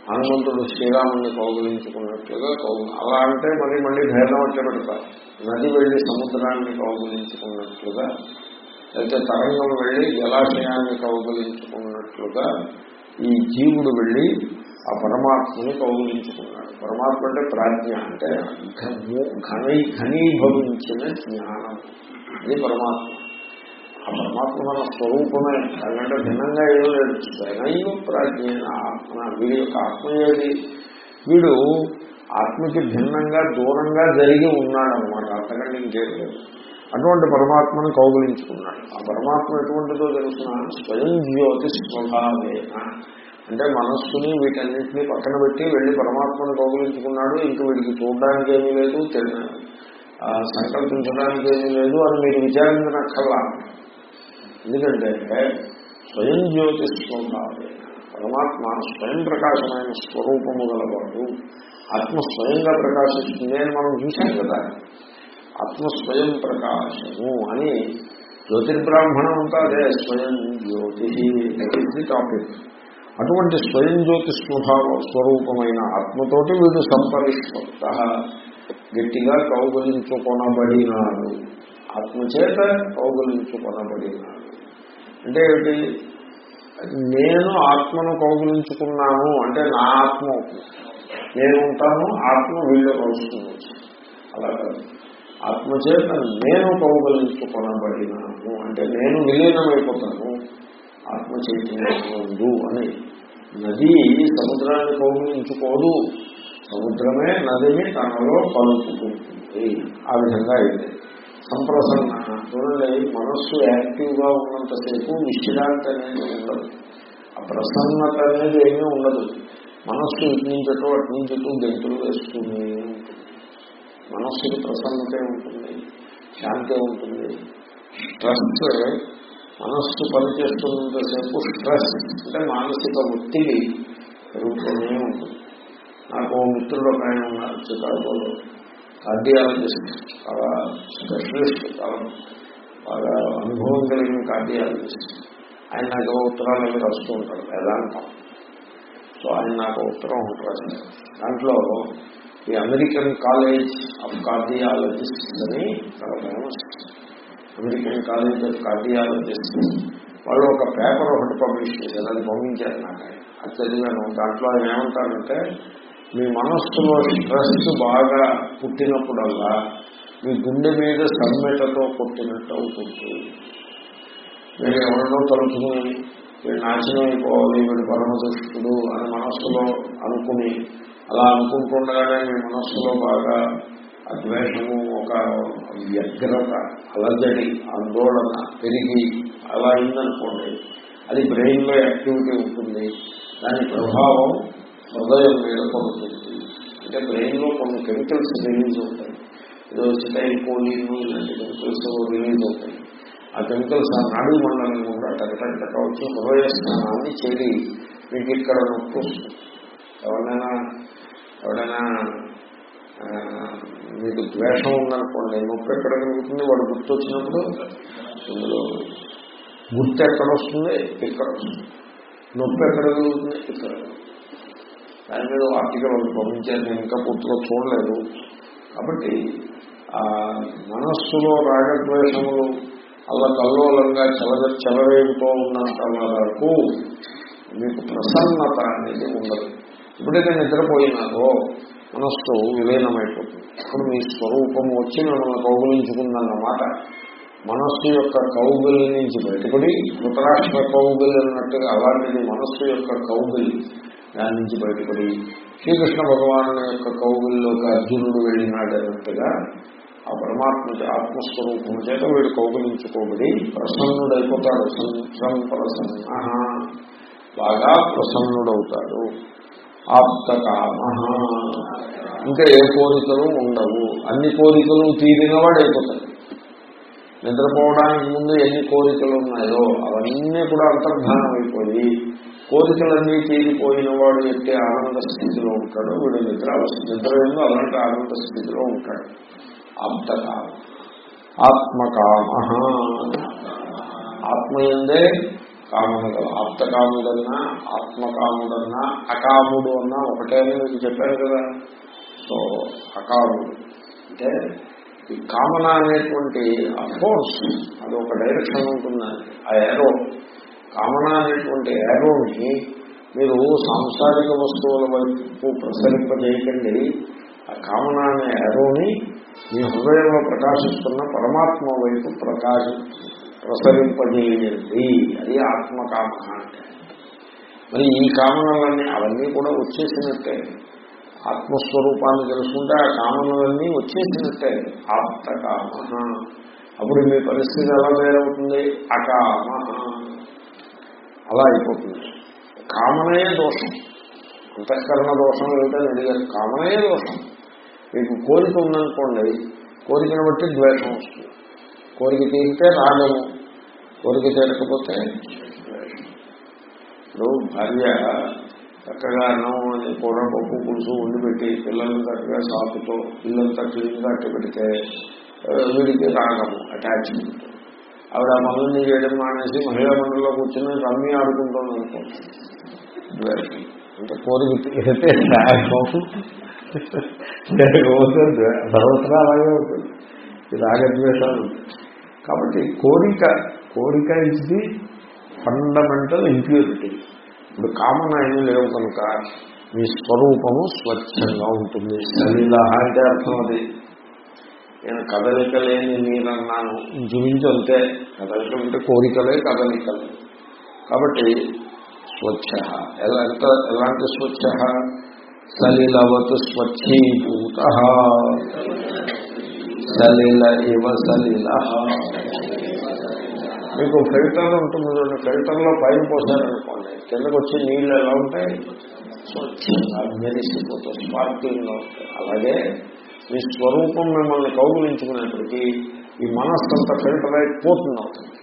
హనుమంతుడు శ్రీరాముని కౌగులించుకున్నట్లుగా కౌగు అలా అంటే మళ్ళీ మళ్ళీ ధైర్యం వచ్చే పెడతారు నది వెళ్ళి సముద్రాన్ని కౌగులించుకున్నట్లుగా అయితే తరంగం వెళ్ళి జలాశయాన్ని కౌగులించుకున్నట్లుగా ఈ జీవుడు వెళ్ళి ఆ పరమాత్మని కౌగులించుకున్నాడు. పరమాత్మ అంటే ప్రాజ్ఞ అంటే ఘనీ ఘనీభవించిన జ్ఞానం. అది పరమాత్మ. ఆ పరమాత్మ మన స్వరూపమే. దానికంటే భిన్నంగా ఏదో లేదు. స్వయం ప్రాజ్ఞ ఆత్మ. వీడి యొక్క ఆత్మ ఏది? వీడు ఆత్మకి భిన్నంగా దూరంగా జరిగి ఉన్నాడు అనమాట అంతకంటే ఇంకేం లేదు. అటువంటి పరమాత్మను కౌగులించుకున్నాడు. ఆ పరమాత్మ ఎటువంటిదో తెలుసిన? స్వయం జ్యోతి స్వభావేన అంటే మనస్సుని వీటన్నింటినీ పక్కన పెట్టి వెళ్ళి పరమాత్మను గౌరవించుకున్నాడు ఇంక వీడికి చూడడానికి ఏమీ లేదు సంకల్పించడానికి ఏమీ లేదు అని మీరు విచారించనక్కర్లా. ఎందుకంటే స్వయం జ్యోతి పరమాత్మ స్వయం ప్రకాశమైన స్వరూపము గలవాడు. ఆత్మ స్వయంగా ప్రకాశిస్తుంది అని మనం చూసాం కదా. ఆత్మ స్వయం ప్రకాశము అని జ్యోతిర్బ్రాహ్మణం అంతా అదే స్వయం జ్యోతి. టాపిక్ అటువంటి స్వయం జ్యోతి స్వభావ స్వరూపమైన ఆత్మతోటి వీడు సంపరిష్పక్త గట్టిగా కౌగులించుకొనబడినాడు. ఆత్మచేత కౌగులించుకొనబడినాడు. అంటే ఏమిటి? నేను ఆత్మను కౌగులించుకున్నాను అంటే నా ఆత్మ నేను ఉంటాను ఆత్మ వీళ్ళు కలుస్తుంది అలా కాదు. ఆత్మచేత నేను కౌగలించుకొనబడినాను అంటే నేను విలీనమైపోతాను. ఆత్మ చైతన్యముందు అని. నది సముద్రాన్ని కౌగులించుకోదు సముద్రమే నదిని తనలో కలుపుకుంటుంది ఆ విధంగా అయింది సంప్రసన్న. చూడండి మనస్సు యాక్టివ్గా ఉన్నంతసేపు విశ్రాంతి అనేది ఉండదు. ఆ ప్రసన్నత అనేది ఏమీ ఉండదు. మనస్సు ఇటు నుంచటో అటు నుంచటో గంతులు వేస్తూనే ఉంటుంది. మనస్సుకి ప్రసన్నతే ఉంటుంది శాంతి ఉంటుంది. స్ట్రెస్ మనస్సు పనిచేస్తున్నంతసేపు స్ట్రెస్ అంటే మానసిక ఒత్తిడి పెరుగుతూనే ఉంటుంది. నాకు మిత్రుడు ఒక ఆయన ఉన్నారు చికాగోలో కార్డియాలజిస్ట్ చాలా స్పెషలిస్ట్ చాలా బాగా అనుభవం కలిగిన కార్డియాలజిస్ట్. ఆయన నాకు ఉత్తరాలు అవి రాస్తూ ఉంటాడు వేదాంతం. సో ఆయన నాకు ఉత్తరం రాశారు దాంట్లో ఈ అమెరికన్ కాలేజ్ ఆఫ్ కార్డియాలజిస్ట్ అని చాలా famous American college of cardiologist. వాళ్ళు ఒక పేపర్ ఒకటి పబ్లిష్ చేశారు అది పంపించారు నాకు. అది చదివాను. దాంట్లో ఆయన ఏమంటారంటే మీ మనస్సులో స్ట్రెస్ బాగా పుట్టినప్పుడల్లా మీ గుండె మీద సమ్మెటతో కొట్టినట్టు అవుతుంది. మీరు ఎవరినో తలుచుకుని వీడు నాశనం అయిపోవాలి వీడు పరమదుష్టుడు అని మనస్సులో అనుకుని అలా అనుకుంటుండగానే మీ మనస్సులో బాగా అద్వేషము ఒక వ్యగ్రత అలజడి ఆందోళన పెరిగి అలా అయిందనుకోండి అది బ్రెయిన్లో యాక్టివిటీ ఉంటుంది. దాని ప్రభావం హృదయం మీద పడుతుంది. అంటే బ్రెయిన్లో కొన్ని కెమికల్స్ రిలీజ్ అవుతాయి. ఏదో సిటైల్ కోలీను ఇలాంటి కెమికల్స్ రిలీజ్ అవుతాయి. ఆ కెమికల్స్ ఆ నాడు మండలం కూడా టకటక కావచ్చు హృదయ స్నానాన్ని చేరి మీకు ఇక్కడ నొప్పి ఎవరైనా ఎవరైనా మీకు ద్వేషం ఉందనుకోండి నొప్పి ఎక్కడ కలుగుతుంది? వాడు గుర్తు వచ్చినప్పుడు ఇందులో గుర్తు ఎక్కడ వస్తుంది? ఇక్కడ వస్తుంది. నొప్పి ఎక్కడ కలుగుతుంది? ఇక్కడ. దాని మీద ఆర్టికల్ ఒకటి పంపించారు నేను ఇంకా పూర్తిగా చూడలేదు. కాబట్టి ఆ మనస్సులో రాగద్వేషములు అలా కల్లోలంగా చెలగ చెలవేగుతూ ఉన్నంత వరకు మీకు ప్రసన్నత అనేది ఉండదు. ఎప్పుడైతే నిద్రపోయినారో మనస్సు విలీనమైపోతుంది. అప్పుడు మీ స్వరూపము వచ్చి మిమ్మల్ని కౌగులించుకుందన్నమాట మనస్సు యొక్క కౌగులి నుంచి బయటపడి ధృతరాష్ట్ర కౌగులి అన్నట్టుగా అలాంటిది మనస్సు యొక్క కౌగులి దాని నుంచి బయటపడి శ్రీకృష్ణ భగవాను యొక్క కౌగుల్లోకి అర్జునుడు వెళ్ళినాడు అన్నట్టుగా ఆ పరమాత్మ ఆత్మస్వరూపము చేత వీడు కౌగులించుకోబడి ప్రసన్నుడైపోతాడు. సంప్రసన్న బాగా ప్రసన్నుడవుతాడు. ఆప్తకామ ఇంకా ఏ కోరికలు ఉండవు. అన్ని కోరికలు తీరినవాడు అయిపోతాడు నిద్రపోవడానికి ముందు ఎన్ని కోరికలు ఉన్నాయో అవన్నీ కూడా అంతర్ధానం అయిపోయి కోరికలన్నీ తీరిపోయిన వాడు ఎట్టి ఆనంద స్థితిలో ఉంటాడు వీడు నిద్ర నిద్ర ఏందో అలాంటి ఆనంద స్థితిలో ఉంటాడు. ఆప్తకామ ఆత్మకామ ఆత్మయందే కామన గల ఆప్తకాముడన్నా ఆత్మకాముడన్నా అకాముడు అన్నా ఒకటే అని మీకు చెప్పారు కదా. సో అకాముడు. అంటే ఈ కామన అనేటువంటి అఫోర్స్ అది ఒక డైరెక్షన్ ఉంటుందండి. ఆ ఏరో కామన అనేటువంటి ఏరోని మీరు సాంసారిక వస్తువుల వైపు ప్రసరింపజేయకండి. ఆ కామన అనే ఏరోని మీ హృదయంలో ప్రకాశిస్తున్న పరమాత్మ వైపు ప్రకాశిస్తుంది. ప్రసరింపజేయండి అది ఆత్మకామన అంటే. మరి ఈ కామనలన్నీ అవన్నీ కూడా వచ్చేసినట్టే. ఆత్మస్వరూపాన్ని తెలుసుకుంటే ఆ కామనలన్నీ వచ్చేసినట్టే. ఆప్తకామ అప్పుడు మీ పరిస్థితి ఎలా వేరవుతుంది అకామ అలా అయిపోతుంది. కామనయే దోషం. అంతఃకరణ దోషం ఏమిటని అడిగారు కామనయే దోషం. మీకు కోరిక ఉందనుకోండి కోరికను బట్టి ద్వేషం వస్తుంది. కోరిక తీరితే రాగము కోరిక తీరకపోతే ఇప్పుడు భార్య చక్కగా అన్నం అని కూర పప్పు పులుసు వండి పెట్టి పిల్లల్ని చక్కగా సాకుతో పిల్లలంతా క్లీన్గా అట్టి పెడితే వీడికి రాగము అటాచ్మెంట్ ఆవిడ ఆ చేయడం మానేసి మహిళా మండలిలో కూర్చొని రమ్మి ఆడుకుంటుంది అనుకోండి అంటే కోరిక తీరితే రాగం లేకపోతే ద్వే- సర్వత్రా అలాగే ఉంటుంది. రాగద్వేషాలు. ఉంటాయి. కాబట్టి కోరిక కోరిక ఇస్ ది ఫండమెంటల్ ఇంప్యూరిటీ ఇప్పుడు కామన్ ఏమీ లేవు కనుక మీ స్వరూపము స్వచ్ఛంగా ఉంటుంది. సలీల అంటే అర్థం అది. నేను కదలిక లేని మీరన్నాను. ఇంచుమించు అంతే కదలిక అంటే కోరికలే కదలికలు. కాబట్టి స్వచ్ఛ. ఎలా ఎంత ఎలాంటి స్వచ్ఛ? సలిలవతు స్వచ్ఛీభూత. సలిల ఇవ సలిల మీకు ఫిల్టర్ ఉంటుంది చూడండి ఫిల్టర్లో పైన పోసారనుకోండి కిందకు వచ్చి నీళ్ళు ఎలా ఉంటాయి? స్వచ్ఛంగా మెరిసిపోతాయి స్పార్కింగ్గా ఉంటాయి. అలాగే మీ స్వరూపం మిమ్మల్ని కౌగులించుకునేప్పటికీ ఈ మనస్సు అంతా ఫిల్టర్ అయిపోతుంది. అవుతుంది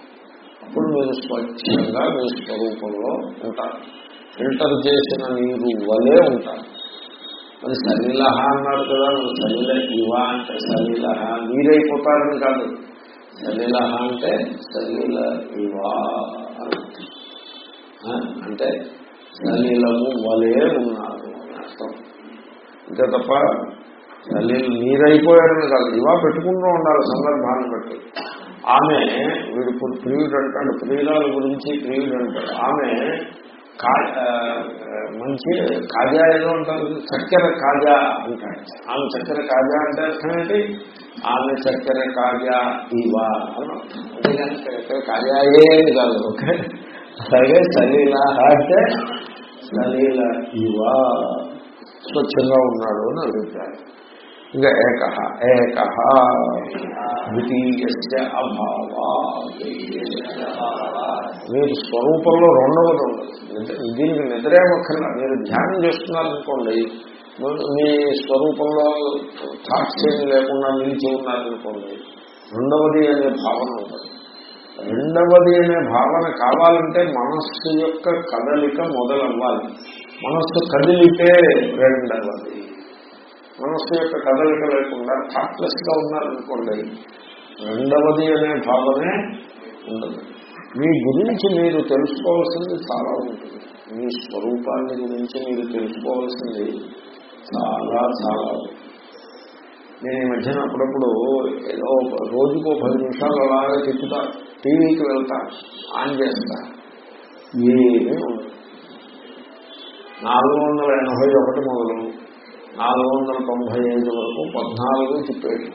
అప్పుడు మీరు స్వచ్ఛంగా మీ స్వరూపంలో ఉంటారు. ఫిల్టర్ చేసిన నీరు వలే ఉంటారు. మరి సలీలహ అన్నారు కదా మరి సలీల ఇవా అంటే సలీలహ మీరైపోతారని కాదు. సలీలహ అంటే సలీల ఇవా? అంటే సలీలము వలే ఉన్నారు అర్థం. అంతే తప్ప సలీలు మీరైపోయారని కాదు. ఇవా పెట్టుకుంటూ ఉండాలి సందర్భాన్ని బట్టి. ఆమె వీడు ప్రియుడు అంటాడు. ప్రియురాల గురించి ప్రియుడు అంటాడు. ఆమె కా మంచి కాజా ఏదో ఉంటారు చక్కెర కాజా అంటాడు ఆమె చక్కెర కాజా అంటే అర్థం ఏంటి? ఆమె చక్కెర కాజా ఇవా అని అర్థం అంతేగాని చక్కెర కాజాయే కాదు. ఓకే అలాగే సలీల అంటే సలీల ఇవా. స్వచ్ఛంగా ఉన్నాడు అని అభిప్రాయం. ఇంకా ఏక ఏక ద్వితీయ అభావా మీరు స్వరూపంలో రెండవది ఉండదు నిద్ర- దీనికి నిద్రేమక్కర్లా మీరు ధ్యానం చేస్తున్నారనుకోండి మీ- మీ స్వరూపంలో థాట్స్ ఏమి లేకుండా నిలిచి ఉన్నారనుకోండి రెండవది అనే భావన ఉంటుంది రెండవది అనే భావన కావాలంటే మనస్సు యొక్క కదలిక మొదలవ్వాలి. మనస్సు కదిలితే రెండవది. మనస్సు యొక్క కదలిక లేకుండా థాట్లెస్గా ఉన్నారనుకోండి రెండవది అనే భావనే ఉండదు. మీ గురించి మీరు తెలుసుకోవాల్సింది చాలా ఉంటుంది. మీ స్వరూపాన్ని గురించి మీరు తెలుసుకోవాల్సింది చాలా చాలా నేను ఈ మధ్యన అప్పుడప్పుడు ఏదో రోజుకో పది నిమిషాలు అలాగే తిప్పుతా టీవీకి వెళ్తా ఆన్ చేస్తా. ఏమీ నాలుగు వందల ఎనభై ఒకటి మొదలు. నాలుగు వందల తొంభై ఐదు వరకు పద్నాలుగు తిప్పేది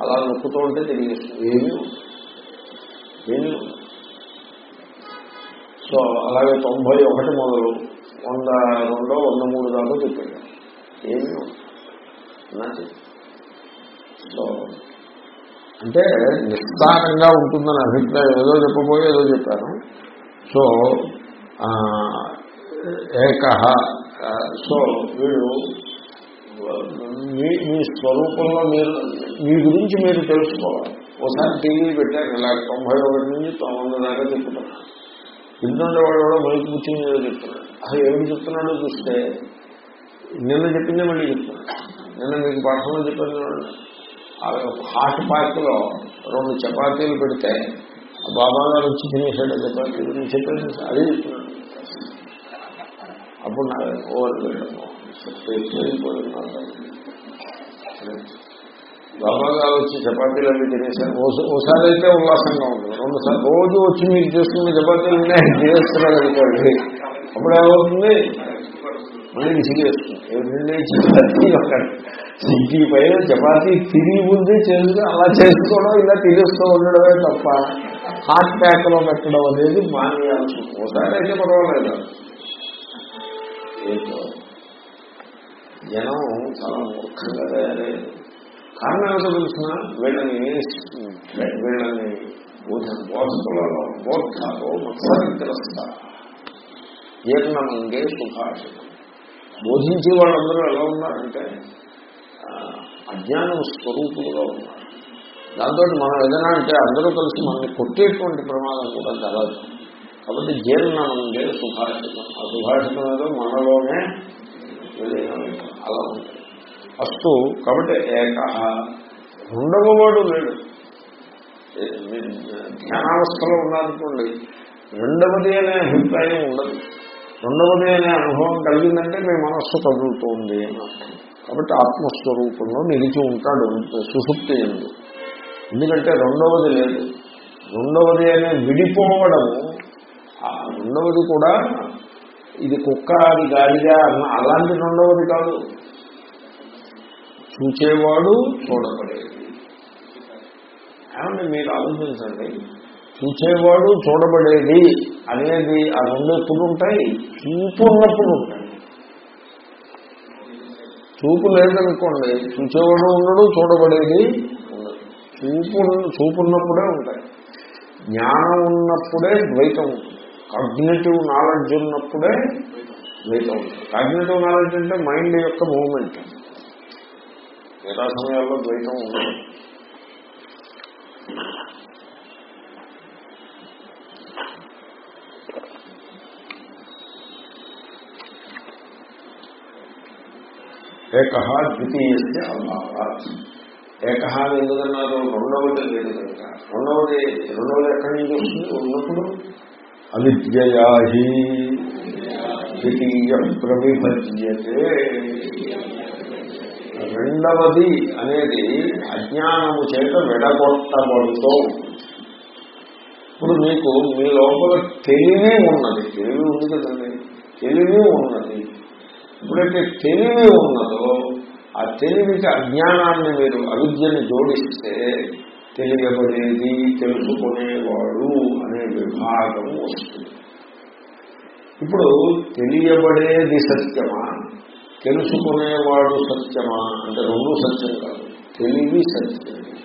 అలా నొక్కుతూ ఉంటే తిరిగేస్తుంది. ఏమీ ఏమీ సో అలాగే తొంభై ఒకటి మొదలు వంద రెండో వంద మూడు దాకా తిప్పాడు ఏమీ సో అంటే నిస్సారంగా ఉంటుందని అభిప్రాయం. ఏదో చెప్పబోయే ఏదో చెప్పాను సో ఏక సో వీడు మీ మీ స్వరూపంలో మీరు మీ గురించి మీరు తెలుసుకోవాలి. ఒకసారి టీవీ పెట్టారు ఇలా తొంభై ఒకటి నుంచి వంద దాకా చెప్తున్నారు. ఇంటుండే వాడు కూడా మైకి కూర్చొని ఏదో చెప్తున్నాడు. అసలు ఏమి చెప్తున్నాడో చూస్తే నిన్న చెప్పిందే మళ్ళీ చెప్తున్నాడు. నిన్న మీకు పాఠంలో చెప్పాను చూడండి. ఆ హాట్ పార్క్లో రెండు చపాతీలు పెడితే ఆ బాబా గారు వచ్చి తినేసాడు ఆ చపాతీ గురించి చెప్పాను అదే చెప్తున్నాడు. అప్పుడు నా ఓవర్ బాబా గారు వచ్చి చపాతీలు అవి తినేసారు ఓసారి అయితే ఉల్లాసంగా ఉంటుంది రెండు సార్లు రోజు వచ్చి మీరు చేస్తున్న చపాతీలు ఉన్నాయి. చేస్తున్నారు అనుకోండి. అప్పుడు ఏమవుతుంది? మళ్ళీ విసిగేస్తుంది రెండే చపాతీ ఒక సిగ్గి పైన చపాతీ తిరిగి ముందే చేసుకుని అలా చేసుకోవడం ఇలా తినేస్తూ ఉండడమే తప్ప హార్ట్ ప్యాక్లో పెట్టడం అనేది మానేయాల్సి ఉంటుంది. ఒకసారి అయితే పర్వాలేదు. ఏంటో జనం చాలా మూర్ఖంగా తయారయ్యారు. కారణం ఏమిటో తెలిసిన వీళ్ళని వీళ్ళని బోధ బోధకులలో బోధాలో మత్సరగ్రస్త జీర్ణమంగే సుభాషితం. బోధించే వాళ్ళందరూ ఎలా ఉన్నారంటే అజ్ఞానం స్వరూపులుగా ఉన్నారు. దాంతో మనం ఏదైనా అంటే అందరూ కలిసి మనల్ని కొట్టేటువంటి ప్రమాదం కూడా కలదు కాబట్టి జీర్ణమంగే సుభాషితం. ఆ సుభాషితం ఏదో మనలోనే విలీనమైంది. అలా ఉంది. అస్తు కాబట్టి ఏక రెండవవాడు లేడు ధ్యానావస్థలో ఉన్నారనుకోండి రెండవది అనే అభిప్రాయం ఉండదు. రెండవది అనే అనుభవం కలిగిందంటే మీ మనస్సు కదులుతోంది. అని అర్థం కాబట్టి ఆత్మస్వరూపంలో నిలిచి ఉంటాడు సుషుప్తి ఎందు. ఎందుకంటే రెండవది లేదు. రెండవది అనే విడిపోవడము రెండవది కూడా ఇది కుక్క అది గాడిగా అన్న అలాంటి రెండవది కాదు. చూచేవాడు చూడబడేది. ఏమంటే మీరు ఆలోచించండి? చూచేవాడు చూడబడేది అనేది ఆ రెండు ఎప్పుడు ఉంటాయి? చూపు ఉన్నప్పుడు ఉంటాయి. చూపు లేదనుకోండి చూచేవాడు ఉండడు చూడబడేది ఉండదు. చూపు చూపున్నప్పుడే ఉంటాయి. జ్ఞానం ఉన్నప్పుడే ద్వైతం ఉంటుంది. కాగ్నేటివ్ నాలెడ్జ్ ఉన్నప్పుడే ద్వైతం ఉంటుంది కాగ్నేటివ్ నాలెడ్జ్ అంటే మైండ్ యొక్క మూవ్మెంట్ మిగతా సమయాల్లో ద్వైతం ఉండదు. ఏక ద్వితీయస్య అభావ ఏక అని ఎందుకన్నారు? రెండవది లేదు కనుక. రెండవది రెండవది ఎక్కడి నుంచి వస్తుంది? ఉన్నప్పుడు అవిద్యయాహి ద్వితీయం ప్రవిభజ్యతే. రెండవది అనేది అజ్ఞానము చేత విడగొట్టబడుతూ ఇప్పుడు మీకు మీ లోపల తెలివి ఉన్నది. తెలివి ఉంది కదండి. తెలివి ఉన్నది. ఎప్పుడైతే తెలివి ఉన్నదో ఆ తెలివికి అజ్ఞానాన్ని మీరు అవిద్యని జోడిస్తే తెలియబడేది తెలుసుకునేవాడు అనే విభాగం వస్తుంది. ఇప్పుడు తెలియబడేది సత్యమా? తెలుసుకునేవాడు సత్యమా? అంటే రెండు సత్యం కాదు. తెలివి సత్యం